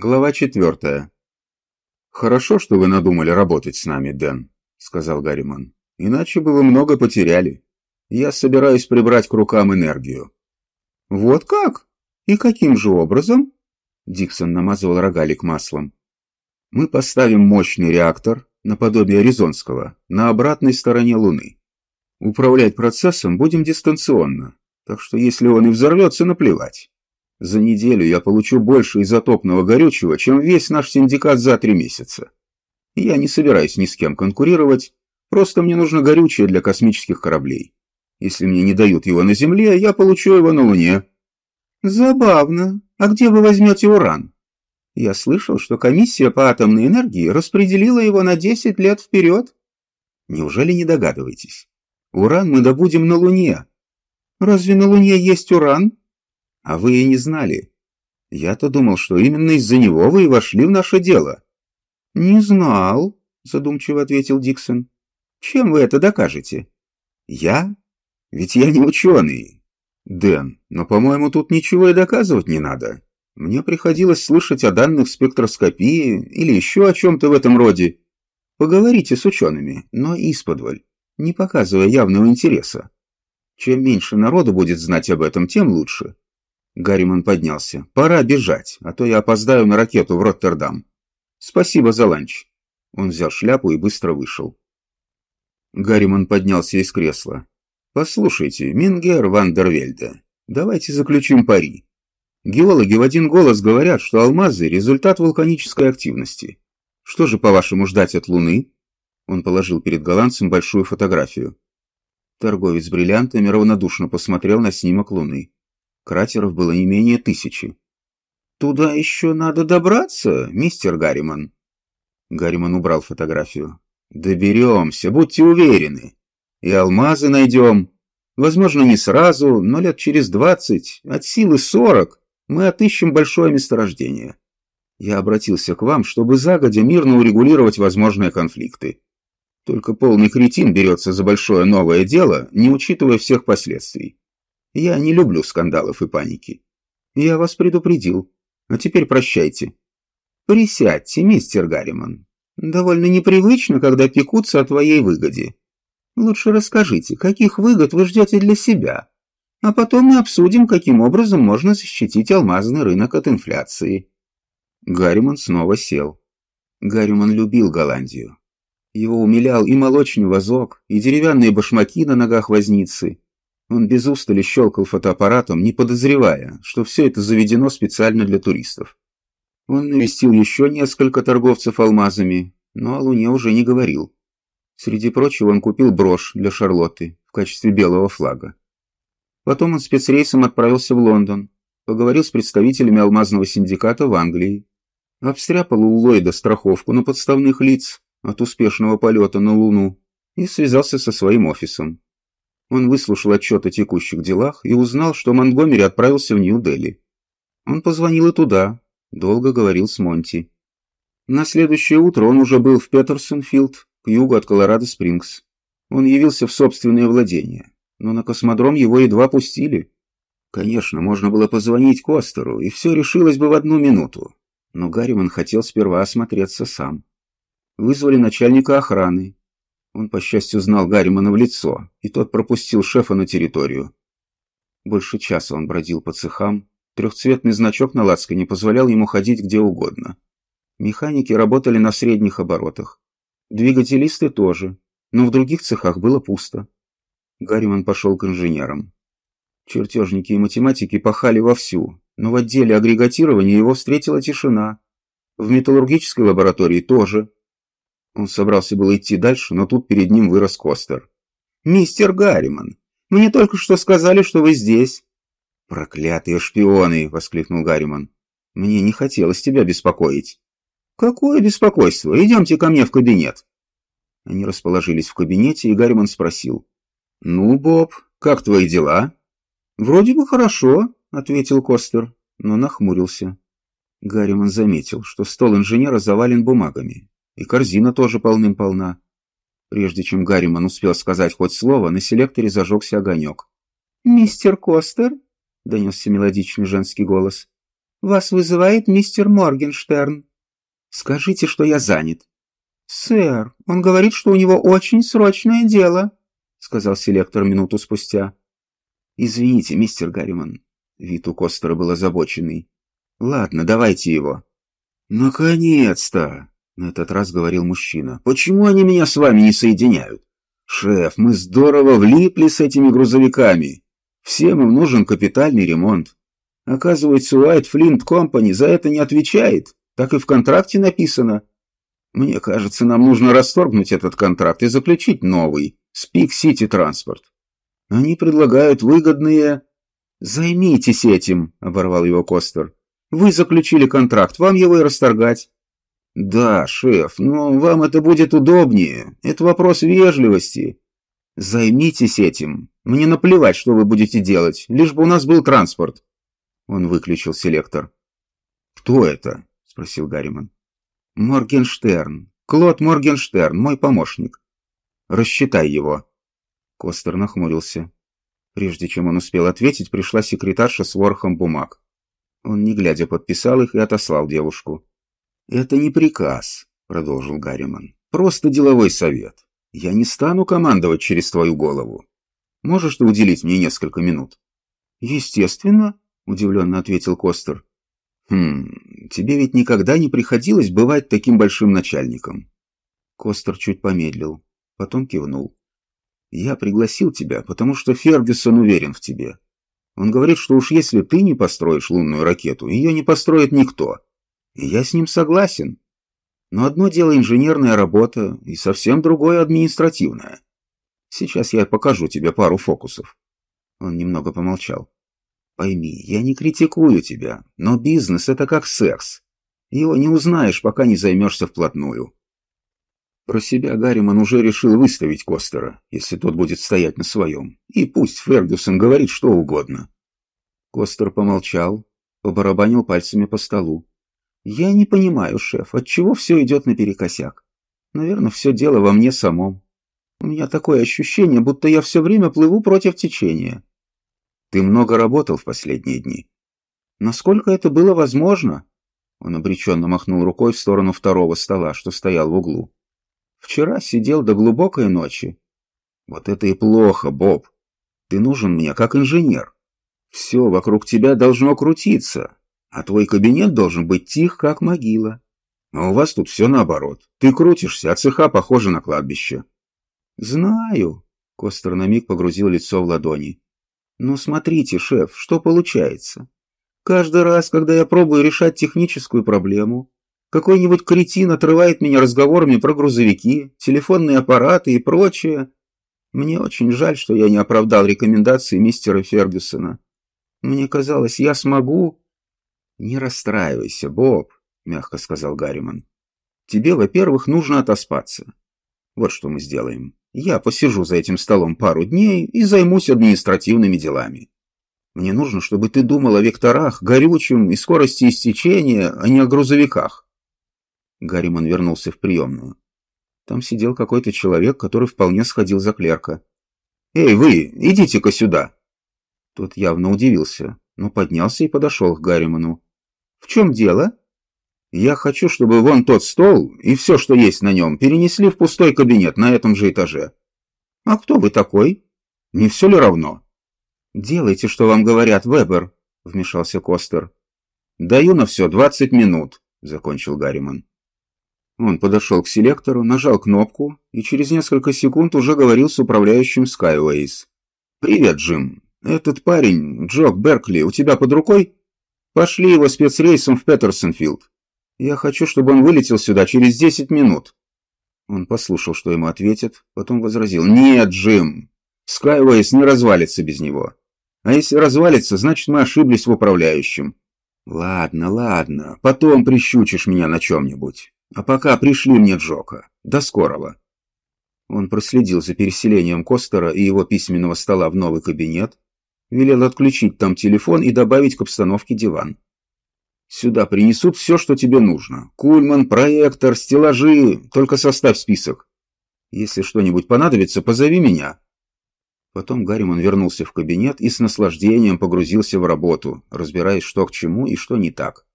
Глава четвертая. «Хорошо, что вы надумали работать с нами, Дэн», — сказал Гарриман. «Иначе бы вы много потеряли. Я собираюсь прибрать к рукам энергию». «Вот как? И каким же образом?» Диксон намазывал рогалик маслом. «Мы поставим мощный реактор, наподобие Аризонского, на обратной стороне Луны. Управлять процессом будем дистанционно, так что если он и взорвется, наплевать. За неделю я получу больше изотопного горючего, чем весь наш синдикат за три месяца. Я не собираюсь ни с кем конкурировать, просто мне нужно горючее для космических кораблей. Если мне не дают его на Земле, я получу его на Луне. Забавно. А где вы возьмете уран? Я слышал, что комиссия по атомной энергии распределила его на 10 лет вперед. Неужели не догадываетесь? Уран мы добудем на Луне. Разве на Луне есть уран? А вы и не знали. Я-то думал, что именно из-за него вы и вошли в наше дело. Не знал, задумчиво ответил Диксон. Чем вы это докажете? Я? Ведь я не ученый. Дэн, но, по-моему, тут ничего и доказывать не надо. Мне приходилось слышать о данных спектроскопии или еще о чем-то в этом роде. Поговорите с учеными, но исподволь, не показывая явного интереса. Чем меньше народу будет знать об этом, тем лучше. Гарриман поднялся. «Пора бежать, а то я опоздаю на ракету в Роттердам. Спасибо за ланч». Он взял шляпу и быстро вышел. Гарриман поднялся из кресла. «Послушайте, Мингер Вандервельде, давайте заключим пари. Геологи в один голос говорят, что алмазы – результат вулканической активности. Что же, по-вашему, ждать от Луны?» Он положил перед голландцем большую фотографию. Торговец бриллиантами равнодушно посмотрел на снимок Луны. Кратеров было не менее тысячи. «Туда еще надо добраться, мистер Гарриман». Гарриман убрал фотографию. «Доберемся, будьте уверены. И алмазы найдем. Возможно, не сразу, но лет через двадцать, от силы сорок, мы отыщем большое месторождение. Я обратился к вам, чтобы загодя мирно урегулировать возможные конфликты. Только полный кретин берется за большое новое дело, не учитывая всех последствий. Я не люблю скандалов и паники. Я вас предупредил. А теперь прощайте. Присядьте, мистер Гарриман. Довольно непривычно, когда пекутся о твоей выгоде. Лучше расскажите, каких выгод вы ждете для себя. А потом мы обсудим, каким образом можно защитить алмазный рынок от инфляции. Гарриман снова сел. Гарриман любил Голландию. Его умилял и молочный вазок, и деревянные башмаки на ногах возницы, он без устали щелкал фотоаппаратом, не подозревая, что все это заведено специально для туристов. Он навестил еще несколько торговцев алмазами, но о Луне уже не говорил. Среди прочего он купил брошь для Шарлотты в качестве белого флага. Потом он спецрейсом отправился в Лондон, поговорил с представителями алмазного синдиката в Англии, обстряпал у Ллойда страховку на подставных лиц от успешного полета на Луну и связался со своим офисом. Он выслушал отчет о текущих делах и узнал, что Монгомери отправился в Нью-Дели. Он позвонил и туда, долго говорил с Монти. На следующее утро он уже был в Петерсонфилд, к югу от Колорадо-Спрингс. Он явился в собственное владение, но на космодром его едва пустили. Конечно, можно было позвонить Костеру, и все решилось бы в одну минуту. Но Гарриман хотел сперва осмотреться сам. Вызвали начальника охраны, он, по счастью, знал Гарримана в лицо, и тот пропустил шефа на территорию. Больше часа он бродил по цехам. Трехцветный значок на лацке не позволял ему ходить где угодно. Механики работали на средних оборотах. Двигателисты тоже, но в других цехах было пусто. Гарриман пошел к инженерам. Чертежники и математики пахали вовсю, но в отделе агрегатирования его встретила тишина. В металлургической лаборатории тоже. Он собрался было идти дальше, но тут перед ним вырос Костер. «Мистер Гарриман, мне только что сказали, что вы здесь». «Проклятые шпионы!» — воскликнул Гарриман. «Мне не хотелось тебя беспокоить». «Какое беспокойство? Идемте ко мне в кабинет». Они расположились в кабинете, и Гарриман спросил. «Ну, Боб, как твои дела?» «Вроде бы хорошо», — ответил Костер, но нахмурился. Гарриман заметил, что стол инженера завален бумагами и корзина тоже полным-полна. Прежде чем Гарриман успел сказать хоть слово, на селекторе зажегся огонек. «Мистер Костер?» — донесся мелодичный женский голос. «Вас вызывает мистер Моргенштерн». «Скажите, что я занят». «Сэр, он говорит, что у него очень срочное дело», — сказал селектор минуту спустя. «Извините, мистер Гарриман». Вид у Костера был озабоченный. «Ладно, давайте его». «Наконец-то!» — на этот раз говорил мужчина. «Почему они меня с вами не соединяют? Шеф, мы здорово влипли с этими грузовиками. Всем им нужен капитальный ремонт. Оказывается, Уайт Флинт Компани за это не отвечает. Так и в контракте написано. Мне кажется, нам нужно расторгнуть этот контракт и заключить новый, Спик Сити Транспорт. Они предлагают выгодные... «Займитесь этим», — оборвал его Костер. «Вы заключили контракт, вам его и расторгать». «Да, шеф, но вам это будет удобнее. Это вопрос вежливости. Займитесь этим. Мне наплевать, что вы будете делать, лишь бы у нас был транспорт». Он выключил селектор. «Кто это?» — спросил Гарриман. «Моргенштерн. Клод Моргенштерн, мой помощник. Рассчитай его». Костер нахмурился. Прежде чем он успел ответить, пришла секретарша с ворохом бумаг. Он, не глядя, подписал их и отослал девушку. «Это не приказ», — продолжил Гарриман. «Просто деловой совет. Я не стану командовать через твою голову. Можешь ты уделить мне несколько минут?» «Естественно», — удивленно ответил Костер. «Хм, тебе ведь никогда не приходилось бывать таким большим начальником?» Костер чуть помедлил, потом кивнул. «Я пригласил тебя, потому что Фергюсон уверен в тебе. Он говорит, что уж если ты не построишь лунную ракету, ее не построит никто. И я с ним согласен. Но одно дело инженерная работа, и совсем другое административное. Сейчас я покажу тебе пару фокусов. Он немного помолчал. Пойми, я не критикую тебя, но бизнес — это как секс. Его не узнаешь, пока не займешься вплотную. Про себя Гарриман уже решил выставить Костера, если тот будет стоять на своем. И пусть Фергюсон говорит что угодно. Костер помолчал, побарабанил пальцами по столу. «Я не понимаю, шеф, отчего все идет наперекосяк? Наверное, все дело во мне самом. У меня такое ощущение, будто я все время плыву против течения. Ты много работал в последние дни. Насколько это было возможно?» Он обреченно махнул рукой в сторону второго стола, что стоял в углу. «Вчера сидел до глубокой ночи. Вот это и плохо, Боб. Ты нужен мне как инженер. Все вокруг тебя должно крутиться, а твой кабинет должен быть тих, как могила. А у вас тут все наоборот. Ты крутишься, а цеха похожа на кладбище. Знаю. Костер на миг погрузил лицо в ладони. Но смотрите, шеф, что получается. Каждый раз, когда я пробую решать техническую проблему, какой-нибудь кретин отрывает меня разговорами про грузовики, телефонные аппараты и прочее. Мне очень жаль, что я не оправдал рекомендации мистера Фергюсона. Мне казалось, я смогу, «Не расстраивайся, Боб», — мягко сказал Гарриман. «Тебе, во-первых, нужно отоспаться. Вот что мы сделаем. Я посижу за этим столом пару дней и займусь административными делами. Мне нужно, чтобы ты думал о векторах, горючем и скорости истечения, а не о грузовиках». Гарриман вернулся в приемную. Там сидел какой-то человек, который вполне сходил за клерка. «Эй, вы, идите-ка сюда!» Тот явно удивился, но поднялся и подошел к Гарриману. В чем дело? Я хочу, чтобы вон тот стол и все, что есть на нем, перенесли в пустой кабинет на этом же этаже. А кто вы такой? Не все ли равно? Делайте, что вам говорят, Вебер, вмешался Костер. Даю на все двадцать минут, закончил Гарриман. Он подошел к селектору, нажал кнопку и через несколько секунд уже говорил с управляющим Skyways. «Привет, Джим. Этот парень, Джок Беркли, у тебя под рукой?» Пошли его спецрейсом в Петерсонфилд. Я хочу, чтобы он вылетел сюда через десять минут. Он послушал, что ему ответят, потом возразил. Нет, Джим, Скайвейс не развалится без него. А если развалится, значит мы ошиблись в управляющем. Ладно, ладно, потом прищучишь меня на чем-нибудь. А пока пришли мне Джока. До скорого. Он проследил за переселением Костера и его письменного стола в новый кабинет, Велел отключить там телефон и добавить к обстановке диван. Сюда принесут все, что тебе нужно. Кульман, проектор, стеллажи. Только составь список. Если что-нибудь понадобится, позови меня. Потом Гарриман вернулся в кабинет и с наслаждением погрузился в работу, разбираясь, что к чему и что не так.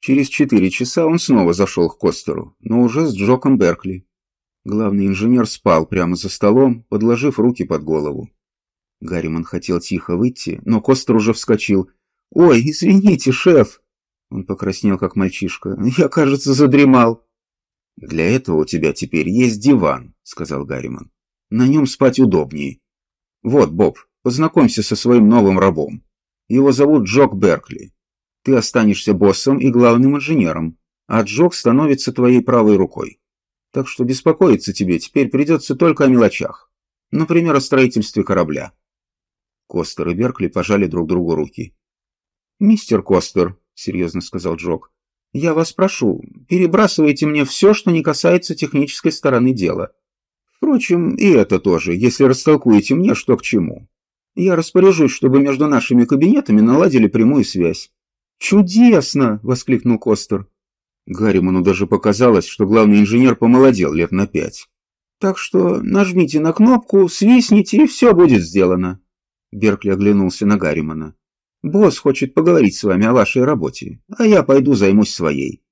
Через четыре часа он снова зашел к Костеру, но уже с Джоком Беркли. Главный инженер спал прямо за столом, подложив руки под голову. Гарриман хотел тихо выйти, но Костер уже вскочил. «Ой, извините, шеф!» Он покраснел, как мальчишка. «Я, кажется, задремал». «Для этого у тебя теперь есть диван», — сказал Гарриман. «На нем спать удобнее. Вот, Боб, познакомься со своим новым рабом. Его зовут Джок Беркли. Ты останешься боссом и главным инженером, а Джок становится твоей правой рукой. Так что беспокоиться тебе теперь придется только о мелочах. Например, о строительстве корабля». Костер и Беркли пожали друг другу руки. «Мистер Костер», — серьезно сказал Джок, — «я вас прошу, перебрасывайте мне все, что не касается технической стороны дела. Впрочем, и это тоже, если растолкуете мне, что к чему. Я распоряжусь, чтобы между нашими кабинетами наладили прямую связь». «Чудесно!» — воскликнул Костер. Гарриману даже показалось, что главный инженер помолодел лет на пять. «Так что нажмите на кнопку, свистните, и все будет сделано». Беркли оглянулся на Гарримана. «Босс хочет поговорить с вами о вашей работе, а я пойду займусь своей».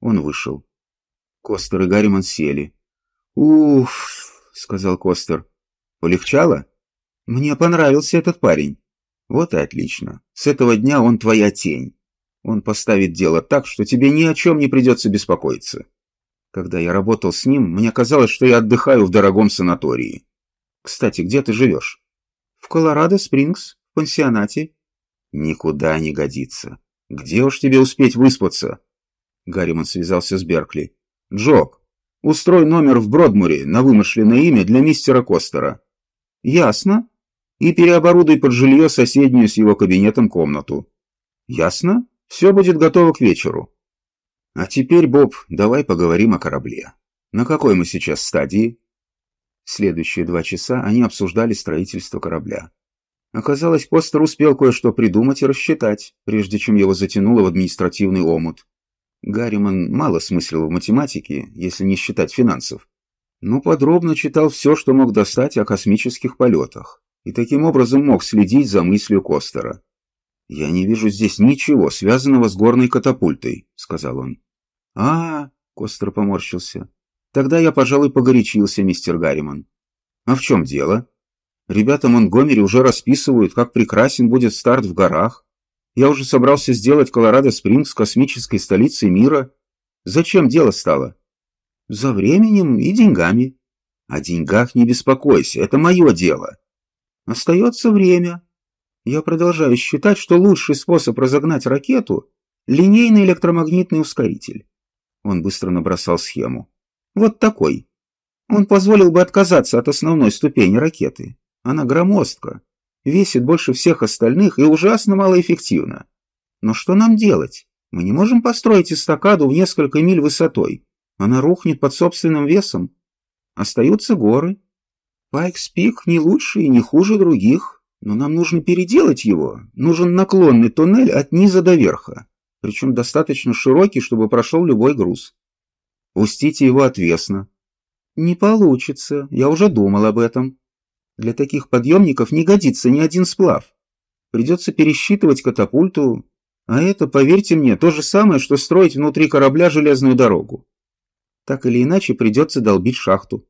Он вышел. Костер и Гарриман сели. «Уф», — сказал Костер. «Полегчало?» «Мне понравился этот парень». «Вот и отлично. С этого дня он твоя тень. Он поставит дело так, что тебе ни о чем не придется беспокоиться. Когда я работал с ним, мне казалось, что я отдыхаю в дорогом санатории. Кстати, где ты живешь?» «В Колорадо-Спрингс, в пансионате». «Никуда не годится. Где уж тебе успеть выспаться?» Гарриман связался с Беркли. «Джок, устрой номер в Бродмуре на вымышленное имя для мистера Костера». «Ясно. И переоборудуй под жилье соседнюю с его кабинетом комнату». «Ясно. Все будет готово к вечеру». «А теперь, Боб, давай поговорим о корабле. На какой мы сейчас стадии?» Следующие два часа они обсуждали строительство корабля. Оказалось, Постер успел кое-что придумать и рассчитать, прежде чем его затянуло в административный омут. Гарриман мало смыслил в математике, если не считать финансов, но подробно читал все, что мог достать о космических полетах, и таким образом мог следить за мыслью Костера. «Я не вижу здесь ничего, связанного с горной катапультой», — сказал он. а, -а, -а Костер поморщился. «Тогда я, пожалуй, погорячился, мистер Гарриман». «А в чем дело?» Ребята Монгомери уже расписывают, как прекрасен будет старт в горах. Я уже собрался сделать Колорадо-Спрингс космической столицей мира. Зачем дело стало? За временем и деньгами. О деньгах не беспокойся, это мое дело. Остается время. Я продолжаю считать, что лучший способ разогнать ракету — линейный электромагнитный ускоритель. Он быстро набросал схему. Вот такой. Он позволил бы отказаться от основной ступени ракеты. Она громоздка, весит больше всех остальных и ужасно малоэффективна. Но что нам делать? Мы не можем построить эстакаду в несколько миль высотой. Она рухнет под собственным весом. Остаются горы. Пайкс-Пик не лучше и не хуже других, но нам нужно переделать его. Нужен наклонный туннель от низа до верха, причем достаточно широкий, чтобы прошел любой груз. Пустите его отвесно. Не получится, я уже думал об этом. Для таких подъемников не годится ни один сплав. Придется пересчитывать катапульту, а это, поверьте мне, то же самое, что строить внутри корабля железную дорогу. Так или иначе придется долбить шахту.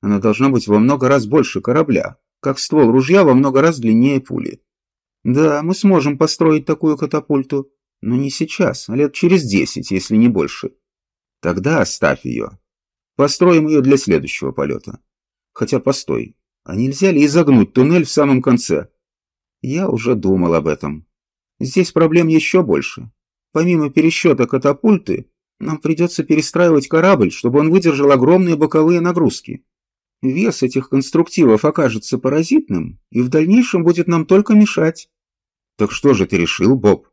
Она должна быть во много раз больше корабля, как ствол ружья во много раз длиннее пули. Да, мы сможем построить такую катапульту, но не сейчас, а лет через десять, если не больше. Тогда оставь ее. Построим ее для следующего полета. Хотя постой, а нельзя ли изогнуть туннель в самом конце? Я уже думал об этом. Здесь проблем еще больше. Помимо пересчета катапульты, нам придется перестраивать корабль, чтобы он выдержал огромные боковые нагрузки. Вес этих конструктивов окажется паразитным и в дальнейшем будет нам только мешать. Так что же ты решил, Боб?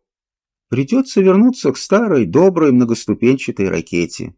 Придется вернуться к старой, доброй, многоступенчатой ракете.